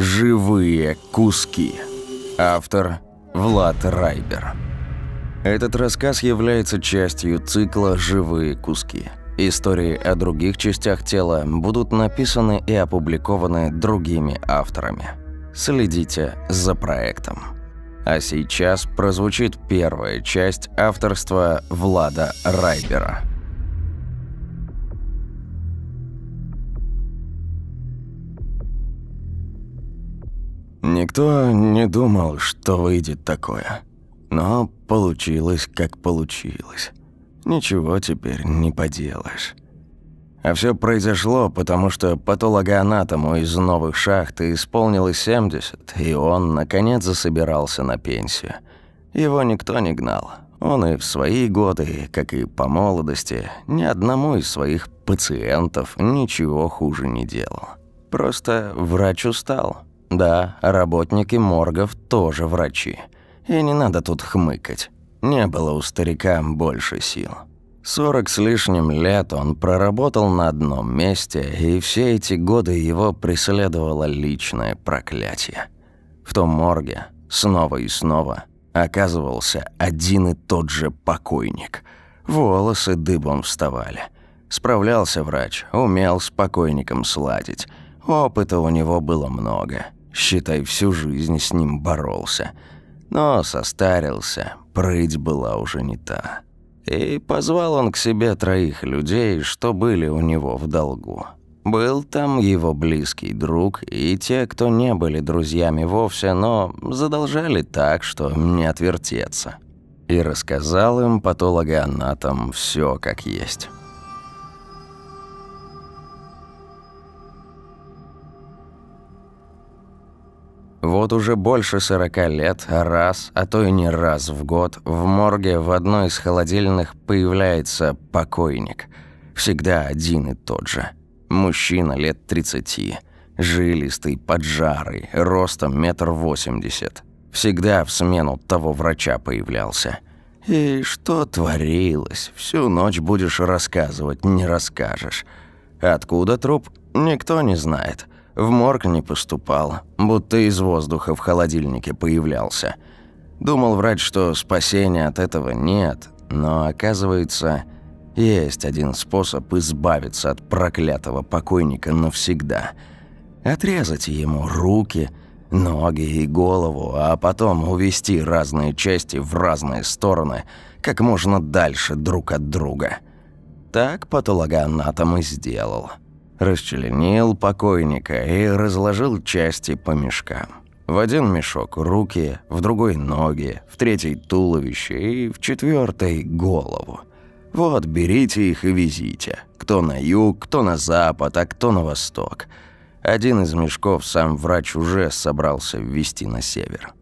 Живые куски. Автор Влад Райбер. Этот рассказ является частью цикла «Живые куски». Истории о других частях тела будут написаны и опубликованы другими авторами. Следите за проектом. А сейчас прозвучит первая часть авторства Влада Райбера. Никто не думал, что выйдет такое. Но получилось, как получилось. Ничего теперь не поделаешь. А все произошло, потому что патологоанатому из новых шахт исполнилось 70, и он, наконец, засобирался на пенсию. Его никто не гнал. Он и в свои годы, как и по молодости, ни одному из своих пациентов ничего хуже не делал. Просто врач устал. Да, работники моргов тоже врачи. И не надо тут хмыкать. Не было у старика больше сил. Сорок с лишним лет он проработал на одном месте, и все эти годы его преследовало личное проклятие. В том морге снова и снова оказывался один и тот же покойник. Волосы дыбом вставали. Справлялся врач, умел с покойником сладить. Опыта у него было много – Считай, всю жизнь с ним боролся. Но состарился, прыть была уже не та. И позвал он к себе троих людей, что были у него в долгу. Был там его близкий друг и те, кто не были друзьями вовсе, но задолжали так, что не отвертеться. И рассказал им патологоанатом все как есть. Вот уже больше сорока лет, раз, а то и не раз в год, в морге в одной из холодильных появляется покойник. Всегда один и тот же. Мужчина лет тридцати, жилистый, поджарый, ростом метр восемьдесят. Всегда в смену того врача появлялся. И что творилось, всю ночь будешь рассказывать, не расскажешь. Откуда труп, никто не знает. В морг не поступал, будто из воздуха в холодильнике появлялся. Думал врач, что спасения от этого нет, но оказывается, есть один способ избавиться от проклятого покойника навсегда. Отрезать ему руки, ноги и голову, а потом увести разные части в разные стороны, как можно дальше друг от друга. Так патологоанатом и сделал расчленил покойника и разложил части по мешкам. В один мешок руки, в другой ноги, в третий туловище и в четвертый голову. Вот, берите их и везите. Кто на юг, кто на запад, а кто на восток. Один из мешков сам врач уже собрался ввести на север.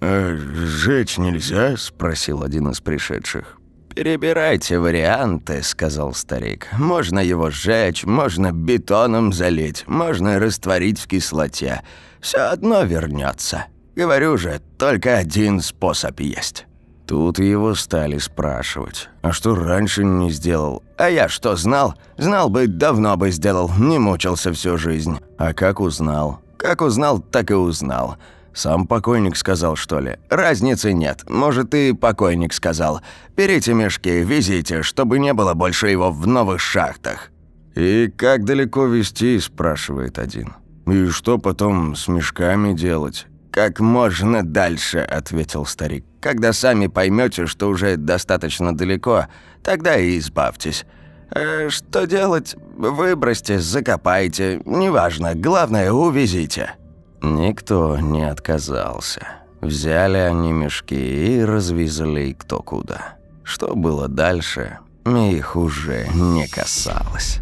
«А сжечь нельзя?» – спросил один из пришедших. «Перебирайте варианты», — сказал старик. «Можно его сжечь, можно бетоном залить, можно растворить в кислоте. Все одно вернется. Говорю же, только один способ есть». Тут его стали спрашивать. «А что раньше не сделал?» «А я что, знал? Знал бы, давно бы сделал. Не мучился всю жизнь». «А как узнал?» «Как узнал, так и узнал». Сам покойник сказал, что ли? Разницы нет. Может, и покойник сказал. Берите мешки, везите, чтобы не было больше его в новых шахтах. И как далеко везти, спрашивает один. И что потом с мешками делать? «Как можно дальше», — ответил старик. «Когда сами поймете, что уже достаточно далеко, тогда и избавьтесь. Э, что делать? Выбросьте, закопайте, неважно, главное, увезите». Никто не отказался. Взяли они мешки и развезли кто куда. Что было дальше, их уже не касалось.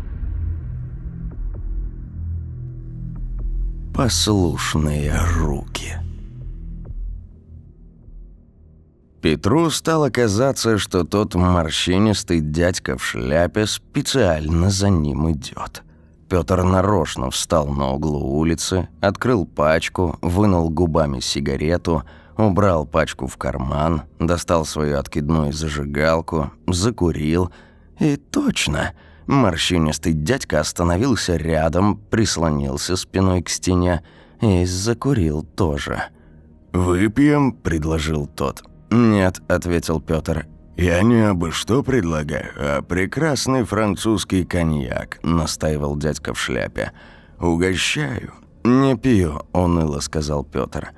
Послушные руки. Петру стало казаться, что тот морщинистый дядька в шляпе специально за ним идет. Пётр нарочно встал на углу улицы, открыл пачку, вынул губами сигарету, убрал пачку в карман, достал свою откидную зажигалку, закурил. И точно, морщинистый дядька остановился рядом, прислонился спиной к стене, и закурил тоже. «Выпьем?» – предложил тот. «Нет», – ответил Пётр. «Я не абы что предлагаю, а прекрасный французский коньяк», – настаивал дядька в шляпе. «Угощаю». «Не пью», – уныло сказал Пётр.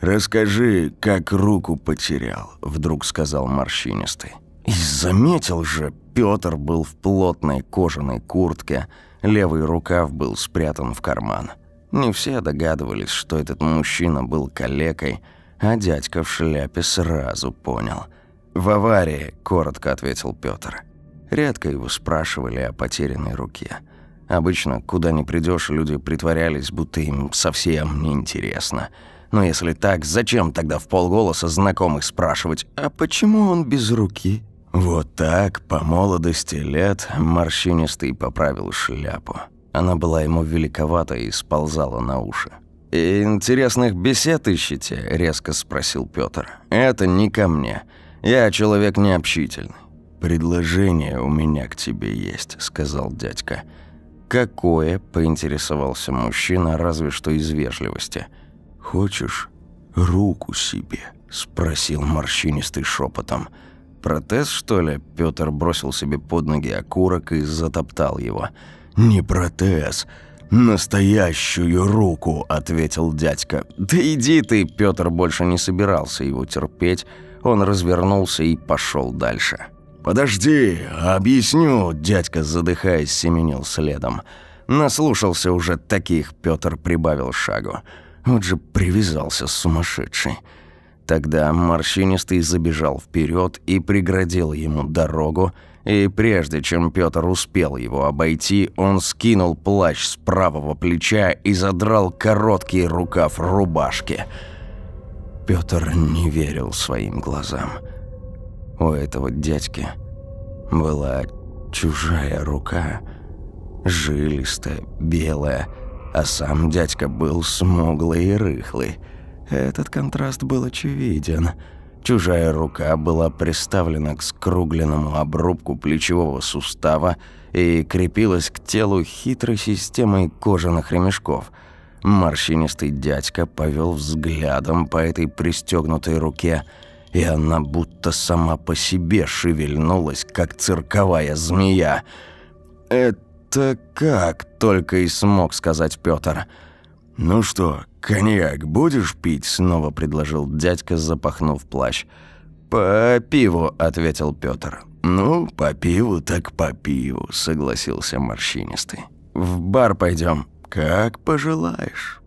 «Расскажи, как руку потерял», – вдруг сказал морщинистый. И заметил же, Пётр был в плотной кожаной куртке, левый рукав был спрятан в карман. Не все догадывались, что этот мужчина был калекой, а дядька в шляпе сразу понял. «В аварии», – коротко ответил Пётр. Редко его спрашивали о потерянной руке. Обычно, куда ни придешь, люди притворялись, будто им совсем не интересно. Но если так, зачем тогда в полголоса знакомых спрашивать, а почему он без руки? Вот так, по молодости лет, морщинистый поправил шляпу. Она была ему великовата и сползала на уши. «Интересных бесед ищете?» – резко спросил Пётр. «Это не ко мне. Я человек необщительный». «Предложение у меня к тебе есть», – сказал дядька. «Какое?» – поинтересовался мужчина, разве что из вежливости. «Хочешь руку себе?» – спросил морщинистый шепотом. «Протез, что ли?» – Пётр бросил себе под ноги окурок и затоптал его. «Не протез, настоящую руку», – ответил дядька. «Да иди ты!» – Пётр больше не собирался его терпеть. Он развернулся и пошел дальше. «Подожди, объясню», – дядька, задыхаясь, семенил следом. Наслушался уже таких, Пётр прибавил шагу. Вот же привязался сумасшедший. Тогда морщинистый забежал вперед и преградил ему дорогу, и прежде чем Пётр успел его обойти, он скинул плащ с правого плеча и задрал короткий рукав рубашки. Пётр не верил своим глазам. У этого дядьки была чужая рука, жилистая, белая, а сам дядька был смуглый и рыхлый. Этот контраст был очевиден – Чужая рука была приставлена к скругленному обрубку плечевого сустава и крепилась к телу хитрой системой кожаных ремешков. Морщинистый дядька повел взглядом по этой пристегнутой руке, и она будто сама по себе шевельнулась, как цирковая змея. «Это как?» – только и смог сказать Пётр. «Ну что, коньяк будешь пить?» – снова предложил дядька, запахнув плащ. «По пиву», – ответил Пётр. «Ну, по пиву так по пиву», – согласился морщинистый. «В бар пойдем. «Как пожелаешь».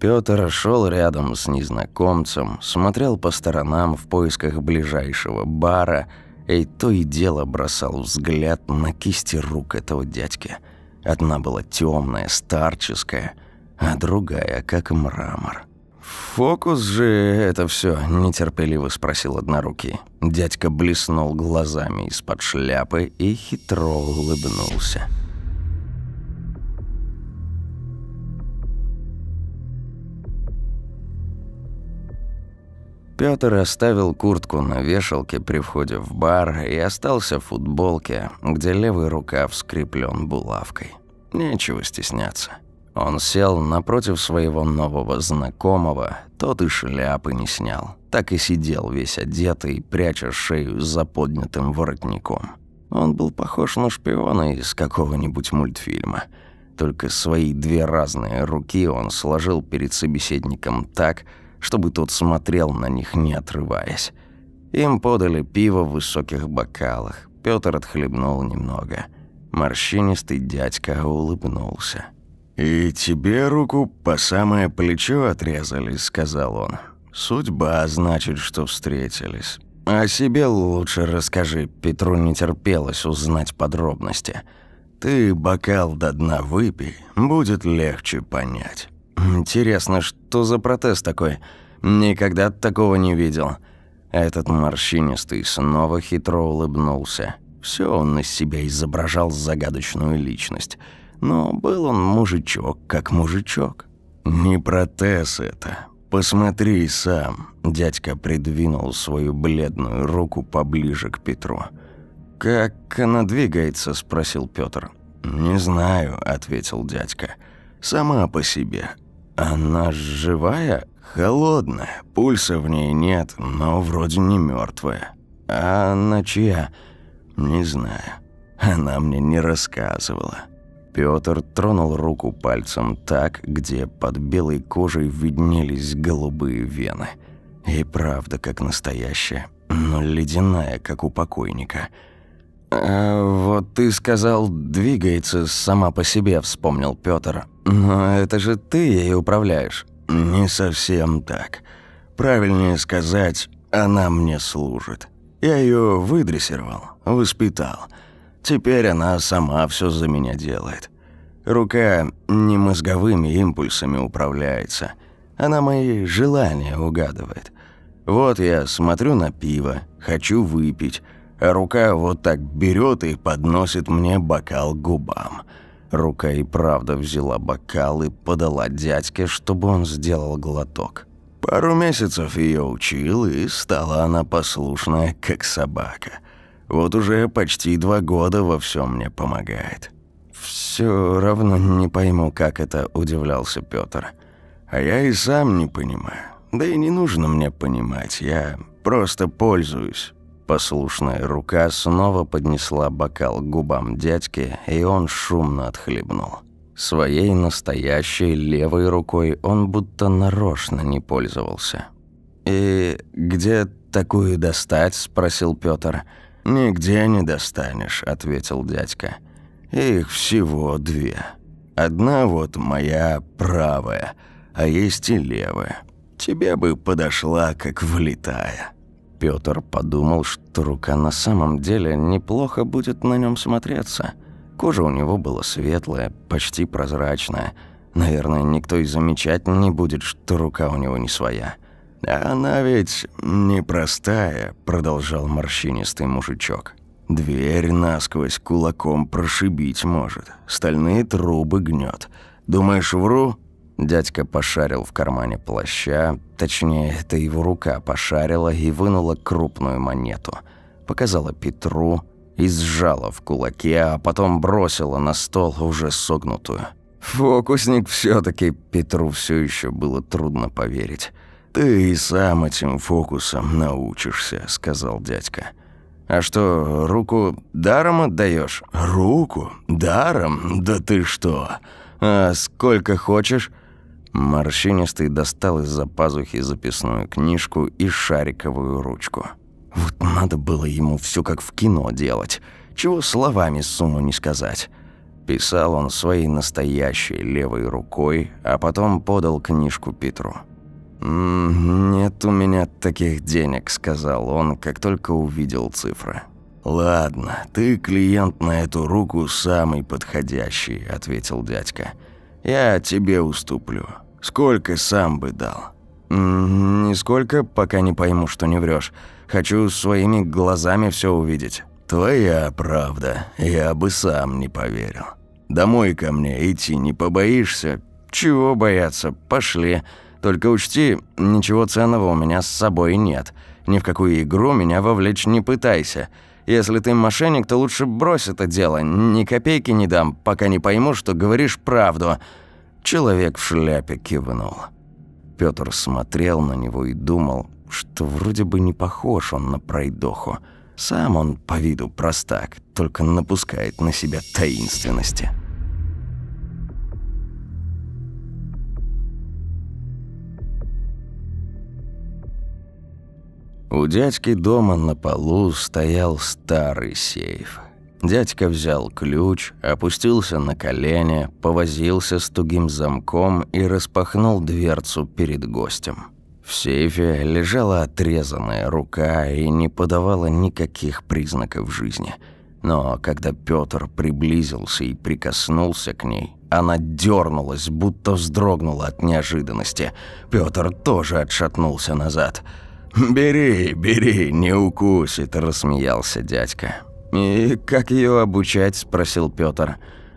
Пётр шел рядом с незнакомцем, смотрел по сторонам в поисках ближайшего бара и то и дело бросал взгляд на кисти рук этого дядьки. Одна была темная, старческая – а другая как мрамор. «Фокус же это все, нетерпеливо спросил однорукий. Дядька блеснул глазами из-под шляпы и хитро улыбнулся. Пётр оставил куртку на вешалке при входе в бар и остался в футболке, где левый рукав скреплен булавкой. Нечего стесняться. Он сел напротив своего нового знакомого, тот и шляпы не снял. Так и сидел весь одетый, пряча шею за поднятым воротником. Он был похож на шпиона из какого-нибудь мультфильма. Только свои две разные руки он сложил перед собеседником так, чтобы тот смотрел на них, не отрываясь. Им подали пиво в высоких бокалах. Пётр отхлебнул немного. Морщинистый дядька улыбнулся. «И тебе руку по самое плечо отрезали», — сказал он. «Судьба, значит, что встретились». «О себе лучше расскажи», — Петру не терпелось узнать подробности. «Ты бокал до дна выпей, будет легче понять». «Интересно, что за протез такой? Никогда такого не видел». Этот морщинистый снова хитро улыбнулся. Все он из себя изображал загадочную личность — но был он мужичок, как мужичок. «Не протез это. Посмотри сам». Дядька придвинул свою бледную руку поближе к Петру. «Как она двигается?» – спросил Петр. «Не знаю», – ответил дядька. «Сама по себе. Она живая?» «Холодная, пульса в ней нет, но вроде не мертвая. «А она чья?» «Не знаю. Она мне не рассказывала». Пётр тронул руку пальцем так, где под белой кожей виднелись голубые вены. И правда, как настоящая, но ледяная, как у покойника. «А вот ты сказал, двигается сама по себе», — вспомнил Пётр. «Но это же ты ей управляешь». «Не совсем так. Правильнее сказать, она мне служит. Я её выдрессировал, воспитал». Теперь она сама все за меня делает. Рука не мозговыми импульсами управляется. Она мои желания угадывает. Вот я смотрю на пиво, хочу выпить, а рука вот так берет и подносит мне бокал к губам. Рука и правда взяла бокал и подала дядьке, чтобы он сделал глоток. Пару месяцев ее учил, и стала она послушная, как собака. Вот уже почти два года во всем мне помогает. Все равно не пойму, как это, удивлялся Пётр. А я и сам не понимаю. Да и не нужно мне понимать, я просто пользуюсь. Послушная рука снова поднесла бокал к губам дядьки, и он шумно отхлебнул. Своей настоящей левой рукой он будто нарочно не пользовался. «И где такую достать?» – спросил Пётр. «Нигде не достанешь», — ответил дядька. «Их всего две. Одна вот моя правая, а есть и левая. Тебе бы подошла, как влетая». Пётр подумал, что рука на самом деле неплохо будет на нем смотреться. Кожа у него была светлая, почти прозрачная. Наверное, никто и замечать не будет, что рука у него не своя. «Она ведь непростая», — продолжал морщинистый мужичок. «Дверь насквозь кулаком прошибить может, стальные трубы гнет. Думаешь, вру?» Дядька пошарил в кармане плаща, точнее, это его рука пошарила и вынула крупную монету. Показала Петру и сжала в кулаке, а потом бросила на стол уже согнутую. Фокусник все таки Петру все еще было трудно поверить. «Ты и сам этим фокусом научишься», — сказал дядька. «А что, руку даром отдаешь? «Руку? Даром? Да ты что?» «А сколько хочешь?» Морщинистый достал из-за пазухи записную книжку и шариковую ручку. Вот надо было ему все как в кино делать. Чего словами сумму не сказать. Писал он своей настоящей левой рукой, а потом подал книжку Петру. «Нет у меня таких денег», — сказал он, как только увидел цифры. «Ладно, ты клиент на эту руку самый подходящий», — ответил дядька. «Я тебе уступлю. Сколько сам бы дал?» «Нисколько, пока не пойму, что не врешь. Хочу своими глазами все увидеть». «Твоя правда. Я бы сам не поверил. Домой ко мне идти не побоишься?» «Чего бояться? Пошли». Только учти, ничего ценного у меня с собой нет. Ни в какую игру меня вовлечь не пытайся. Если ты мошенник, то лучше брось это дело. Ни копейки не дам, пока не пойму, что говоришь правду». Человек в шляпе кивнул. Пётр смотрел на него и думал, что вроде бы не похож он на пройдоху. Сам он по виду простак, только напускает на себя таинственности. У дядьки дома на полу стоял старый сейф. Дядька взял ключ, опустился на колени, повозился с тугим замком и распахнул дверцу перед гостем. В сейфе лежала отрезанная рука и не подавала никаких признаков жизни. Но когда Пётр приблизился и прикоснулся к ней, она дернулась, будто вздрогнула от неожиданности. Пётр тоже отшатнулся назад – «Бери, бери, не укусит», – рассмеялся дядька. «И как ее обучать?» – спросил Пётр.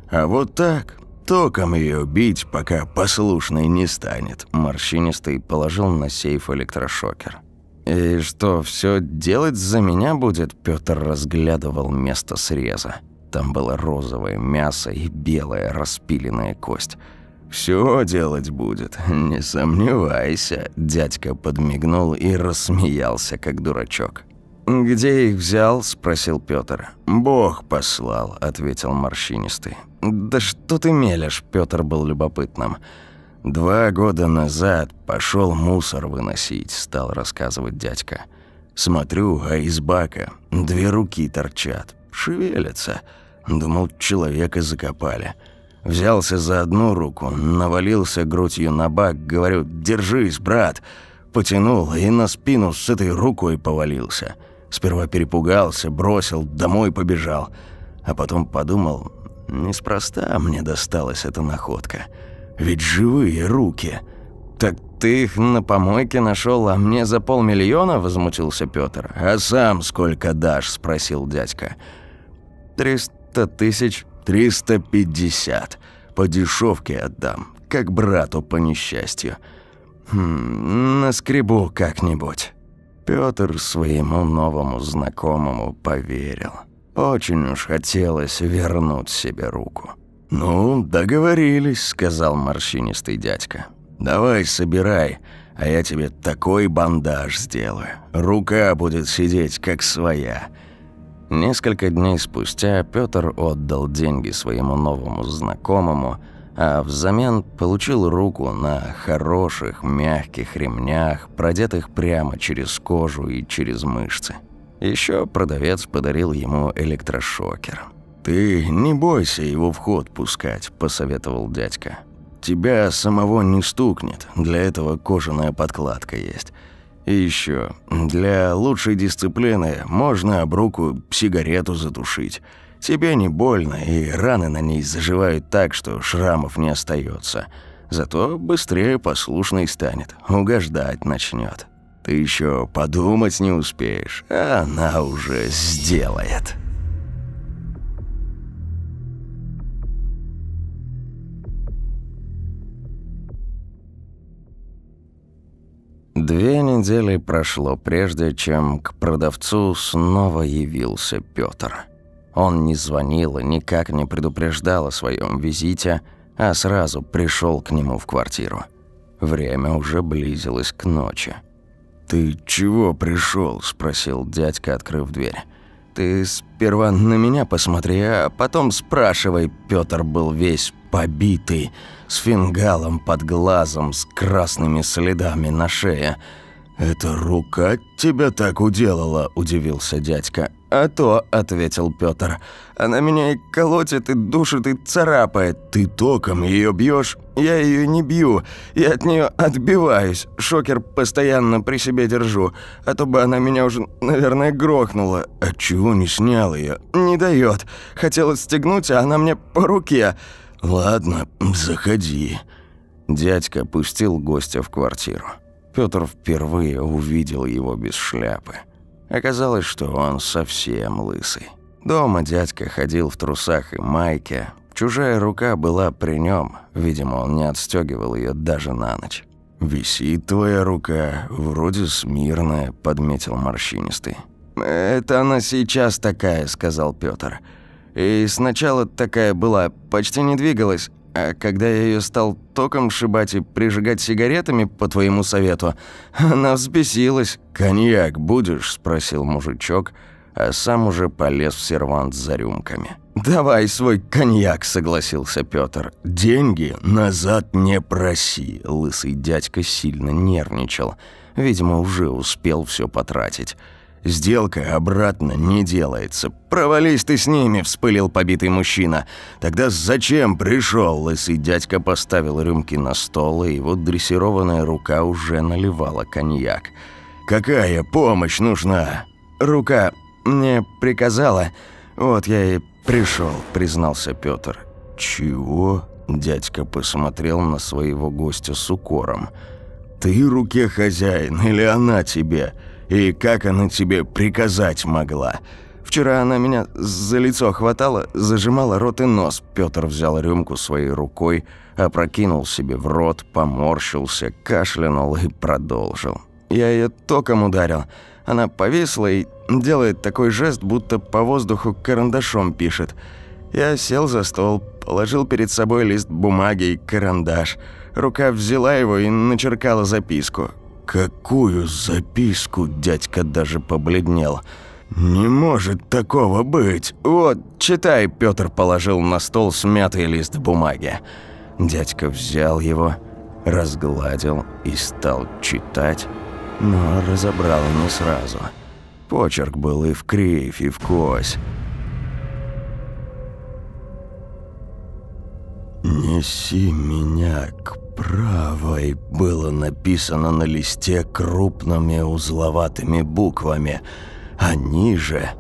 «А вот так, током ее бить, пока послушной не станет», – морщинистый положил на сейф электрошокер. «И что, все делать за меня будет?» Пётр разглядывал место среза. Там было розовое мясо и белая распиленная кость. Все делать будет, не сомневайся», – дядька подмигнул и рассмеялся, как дурачок. «Где их взял?» – спросил Пётр. «Бог послал», – ответил морщинистый. «Да что ты мелешь?» – Пётр был любопытным. «Два года назад пошел мусор выносить», – стал рассказывать дядька. «Смотрю, а из бака две руки торчат, шевелятся. Думал, человека закопали». Взялся за одну руку, навалился грудью на бак, говорю «Держись, брат!» Потянул и на спину с этой рукой повалился. Сперва перепугался, бросил, домой побежал. А потом подумал, неспроста мне досталась эта находка. Ведь живые руки. «Так ты их на помойке нашел, а мне за полмиллиона?» – возмутился Пётр. «А сам сколько дашь?» – спросил дядька. «Триста тысяч». «Триста пятьдесят. По дешевке отдам, как брату по несчастью. Хм, наскребу как-нибудь». Пётр своему новому знакомому поверил. Очень уж хотелось вернуть себе руку. «Ну, договорились», — сказал морщинистый дядька. «Давай собирай, а я тебе такой бандаж сделаю. Рука будет сидеть как своя». Несколько дней спустя Пётр отдал деньги своему новому знакомому — а взамен получил руку на хороших, мягких ремнях, продетых прямо через кожу и через мышцы. Еще продавец подарил ему электрошокер. «Ты не бойся его в ход пускать», – посоветовал дядька. «Тебя самого не стукнет, для этого кожаная подкладка есть. И еще, для лучшей дисциплины можно об руку сигарету затушить». Тебе не больно, и раны на ней заживают так, что шрамов не остается. Зато быстрее послушный станет, угождать начнет. Ты еще подумать не успеешь, а она уже сделает». Две недели прошло, прежде чем к продавцу снова явился Пётр. Он не звонил и никак не предупреждал о своем визите, а сразу пришел к нему в квартиру. Время уже близилось к ночи. «Ты чего пришел? спросил дядька, открыв дверь. «Ты сперва на меня посмотри, а потом спрашивай». Пётр был весь побитый, с фингалом под глазом, с красными следами на шее. «Это рука тебя так уделала?» – удивился дядька. «А то», – ответил Пётр, – «она меня и колотит, и душит, и царапает. Ты током ее бьешь, я ее не бью, я от нее отбиваюсь. Шокер постоянно при себе держу, а то бы она меня уже, наверное, грохнула. А чего не снял ее? Не дает. Хотел отстегнуть, а она мне по руке. Ладно, заходи». Дядька пустил гостя в квартиру. Пётр впервые увидел его без шляпы. Оказалось, что он совсем лысый. Дома дядька ходил в трусах и майке. Чужая рука была при нем. Видимо, он не отстегивал ее даже на ночь. «Висит твоя рука, вроде смирная», – подметил морщинистый. «Это она сейчас такая», – сказал Пётр. «И сначала такая была, почти не двигалась, а когда я ее стал током шибать и прижигать сигаретами, по твоему совету, она взбесилась. «Коньяк будешь?» – спросил мужичок, а сам уже полез в сервант за рюмками. «Давай свой коньяк», – согласился Пётр. «Деньги назад не проси», – лысый дядька сильно нервничал. Видимо, уже успел все потратить. Сделка обратно не делается. Провались ты с ними, вспылил побитый мужчина. Тогда зачем пришел? Лысый дядька поставил рюмки на стол, и его дрессированная рука уже наливала коньяк. Какая помощь нужна? Рука мне приказала. Вот я и пришел, признался Петр. Чего? Дядька посмотрел на своего гостя с укором. Ты руке хозяин или она тебе? И как она тебе приказать могла? Вчера она меня за лицо хватала, зажимала рот и нос. Пётр взял рюмку своей рукой, опрокинул себе в рот, поморщился, кашлянул и продолжил. Я её током ударил. Она повисла и делает такой жест, будто по воздуху карандашом пишет. Я сел за стол, положил перед собой лист бумаги и карандаш. Рука взяла его и начеркала записку. «Какую записку?» – дядька даже побледнел. «Не может такого быть!» «Вот, читай!» – Пётр положил на стол смятый лист бумаги. Дядька взял его, разгладил и стал читать, но разобрал не сразу. Почерк был и в кривь, и в кось. «Неси меня к правой» было написано на листе крупными узловатыми буквами, а ниже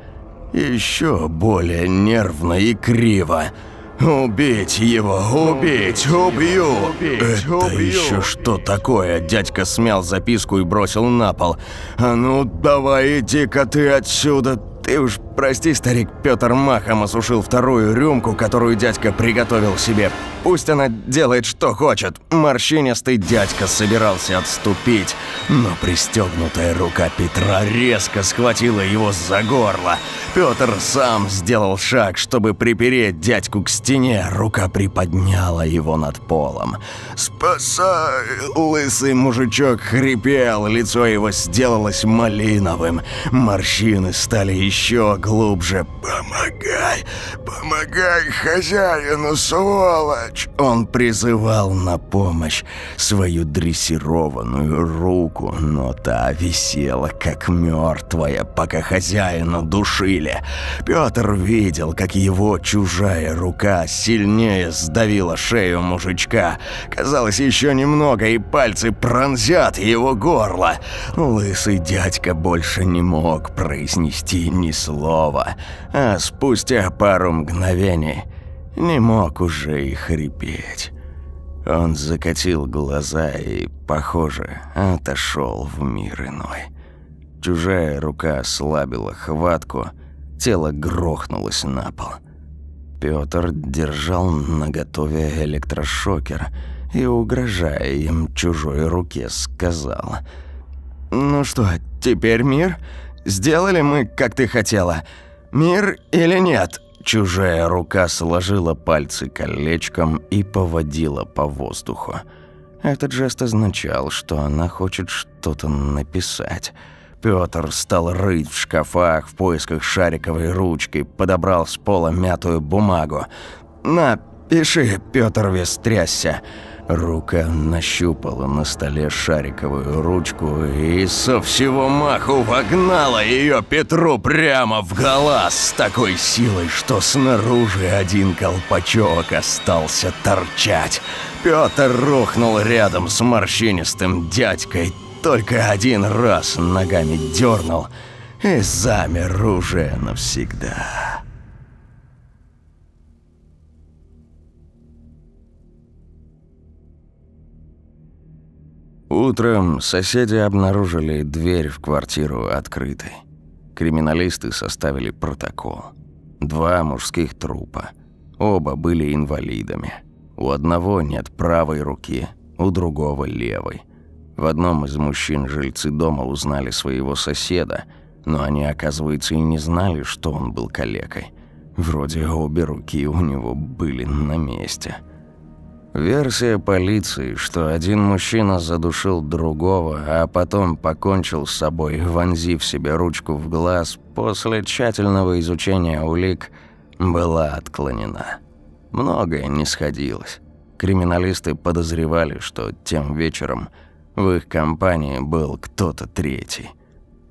еще более нервно и криво – «Убить его! Убить! Убью!» «Это убью. еще что такое?» Дядька смял записку и бросил на пол. «А ну, давай иди-ка ты отсюда!» «Ты уж прости, старик, Петр махом осушил вторую рюмку, которую дядька приготовил себе. Пусть она делает, что хочет». Морщинистый дядька собирался отступить, но пристегнутая рука Петра резко схватила его за горло. Петр сам сделал шаг, чтобы припереть дядьку к стене. Рука приподняла его над полом. «Спасай!» Лысый мужичок хрипел, лицо его сделалось малиновым. Морщины стали еще глубже. «Помогай! Помогай хозяину, сволочь!» Он призывал на помощь свою дрессированную руку, но та висела как мертвая, пока хозяина душили. Петр видел, как его чужая рука сильнее сдавила шею мужичка. Казалось, еще немного, и пальцы пронзят его горло. Лысый дядька больше не мог произнести ни слова, а спустя пару мгновений не мог уже и хрипеть. Он закатил глаза и, похоже, отошел в мир иной. Чужая рука ослабила хватку, тело грохнулось на пол. Пётр держал наготове электрошокер и, угрожая им чужой руке, сказал «Ну что, теперь мир?» Сделали мы, как ты хотела. Мир или нет?» Чужая рука сложила пальцы колечком и поводила по воздуху. Этот жест означал, что она хочет что-то написать. Пётр стал рыть в шкафах в поисках шариковой ручки, подобрал с пола мятую бумагу. «На, пиши», — Пётр весь трясся. Рука нащупала на столе шариковую ручку и со всего маху вогнала ее Петру прямо в глаз с такой силой, что снаружи один колпачок остался торчать. Петр рухнул рядом с морщинистым дядькой, только один раз ногами дернул и замер уже навсегда. Утром соседи обнаружили дверь в квартиру открытой. Криминалисты составили протокол. Два мужских трупа. Оба были инвалидами. У одного нет правой руки, у другого левой. В одном из мужчин жильцы дома узнали своего соседа, но они, оказывается, и не знали, что он был калекой. Вроде обе руки у него были на месте. Версия полиции, что один мужчина задушил другого, а потом покончил с собой, вонзив себе ручку в глаз, после тщательного изучения улик, была отклонена. Многое не сходилось. Криминалисты подозревали, что тем вечером в их компании был кто-то третий.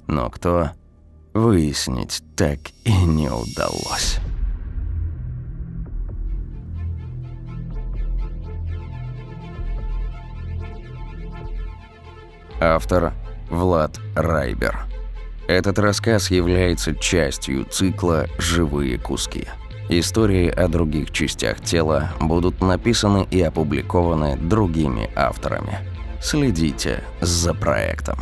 Но кто, выяснить так и не удалось. Автор Влад Райбер. Этот рассказ является частью цикла «Живые куски». Истории о других частях тела будут написаны и опубликованы другими авторами. Следите за проектом.